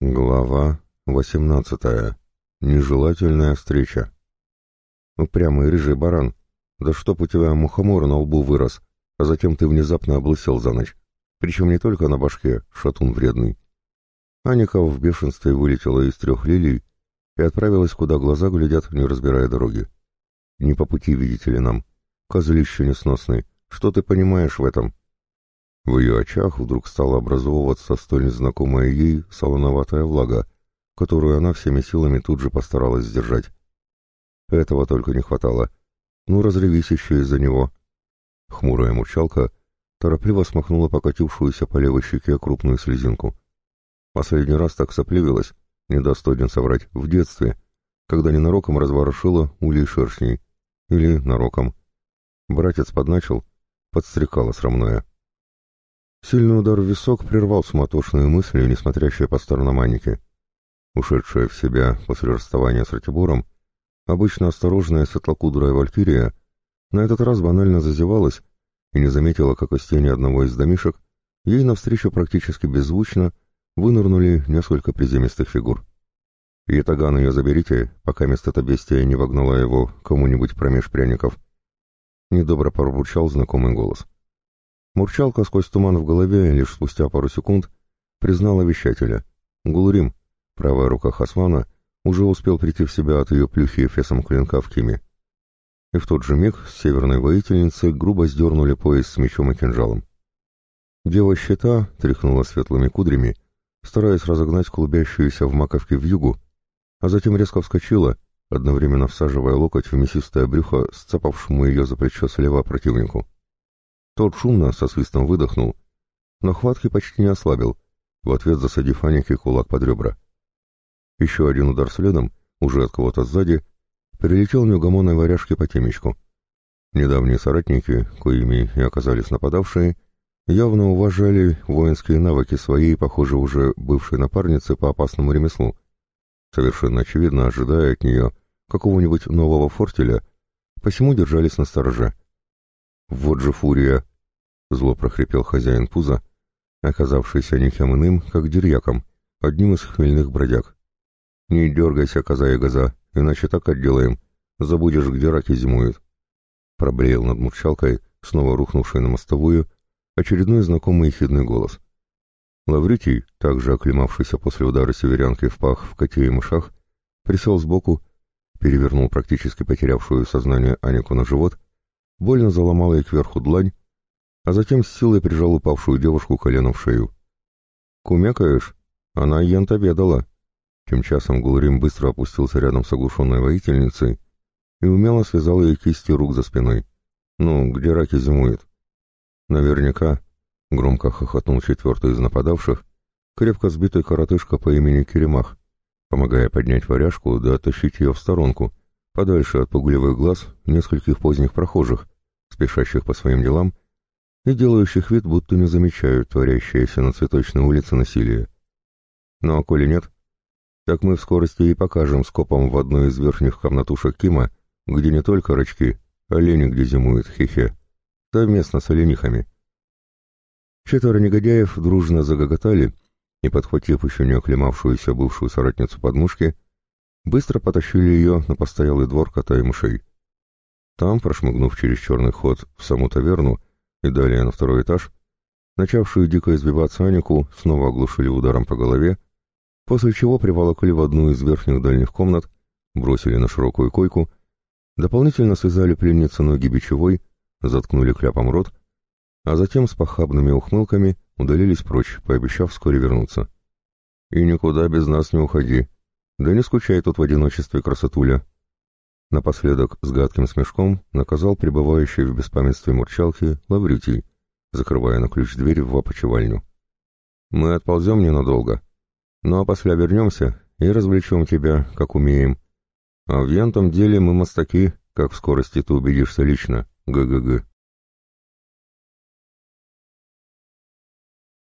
Глава восемнадцатая. Нежелательная встреча. Упрямый рыжий баран, да чтоб у тебя мухомор на лбу вырос, а затем ты внезапно облысел за ночь. Причем не только на башке, шатун вредный. Аника в бешенстве вылетела из трех лилий и отправилась, куда глаза глядят, не разбирая дороги. Не по пути, видите ли, нам. Козлище несносный. Что ты понимаешь в этом? В ее очах вдруг стала образовываться столь незнакомая ей солоноватая влага, которую она всеми силами тут же постаралась сдержать. Этого только не хватало. Ну, разревись еще из-за него. Хмурая мурчалка торопливо смахнула покатившуюся по левой щеке крупную слезинку. Последний раз так сопливилась, не даст один соврать, в детстве, когда ненароком разворошила улей шершней. Или нароком. Братец подначил, подстрекала срамное. Сильный удар в висок прервал суматошные мысли, несмотрящие по сторонам Аники. Ушедшая в себя после расставания с Ратибором, обычно осторожная светлокудрая валькирия, на этот раз банально зазевалась и не заметила, как из тени одного из домишек ей навстречу практически беззвучно вынырнули несколько приземистых фигур. «Ятаган ее заберите, пока место эта бестия не вогнала его кому-нибудь промеж пряников». Недобро пробурчал знакомый голос. — Мурчалка сквозь туман в голове лишь спустя пару секунд признала вещателя. Гулрим, правая рука Хасвана, уже успел прийти в себя от ее плюхи эфесом клинка в киме. И в тот же миг с северной воительницы грубо сдернули пояс с мечом и кинжалом. Дева щита тряхнула светлыми кудрями, стараясь разогнать клубящуюся в маковке в югу, а затем резко вскочила, одновременно всаживая локоть в мясистое брюхо, сцапавшему ее за плечо слева противнику. Тот шумно со свистом выдохнул, но хватки почти не ослабил, в ответ засадив Анике кулак под ребра. Еще один удар следом, уже от кого-то сзади, прилетел неугомонной варяжке по темечку. Недавние соратники, коими и оказались нападавшие, явно уважали воинские навыки своей, похоже, уже бывшей напарницы по опасному ремеслу, совершенно очевидно ожидая от нее какого-нибудь нового фортеля, посему держались на стороже. «Вот же фурия!» — зло прохрипел хозяин пуза, оказавшийся никем иным, как дерьяком, одним из хмельных бродяг. «Не дергайся, коза и газа, иначе так отделаем. Забудешь, где раки зимуют». Проблеял над мурчалкой, снова рухнувший на мостовую, очередной знакомый ехидный голос. Лавритий, также оклемавшийся после удара северянки в пах в коте и мышах, присел сбоку, перевернул практически потерявшую сознание Анику на живот, больно заломал ей кверху длань а затем с силой прижал упавшую девушку коленом в шею. «Кумекаешь? Она ент обедала». Тем часом Гулрим быстро опустился рядом с оглушенной воительницей и умело связал ее кисти рук за спиной. «Ну, где раки зимуют?» «Наверняка», — громко хохотнул четвертый из нападавших, крепко сбитый коротышка по имени Керемах, помогая поднять варяжку да оттащить ее в сторонку, подальше от пугливых глаз нескольких поздних прохожих, спешащих по своим делам и делающих вид, будто не замечают творящееся на цветочной улице насилие. Ну а коли нет, так мы в скорости и покажем скопом в одной из верхних комнатушек Кима, где не только рачки, олени где зимуют, хе-хе, совместно с оленихами. Четверо негодяев дружно загоготали и, подхватив еще не оклемавшуюся бывшую соратницу подмушки, быстро потащили ее на постоялый двор кота и мышей. Там, прошмыгнув через черный ход в саму таверну, и далее на второй этаж, начавшую дико избиваться Анику, снова оглушили ударом по голове, после чего приволокли в одну из верхних дальних комнат, бросили на широкую койку, дополнительно связали пленницу ноги бичевой, заткнули кляпом рот, а затем с похабными ухмылками удалились прочь, пообещав вскоре вернуться. «И никуда без нас не уходи. Да не скучай тут в одиночестве, красотуля», Напоследок с гадким смешком наказал пребывающий в беспамятстве мурчалки Лаврютий, закрывая на ключ дверь в опочивальню. «Мы отползем ненадолго, ну а после вернемся и развлечем тебя, как умеем. А в янтом деле мы мастаки, как в скорости ты убедишься лично, ГГГ».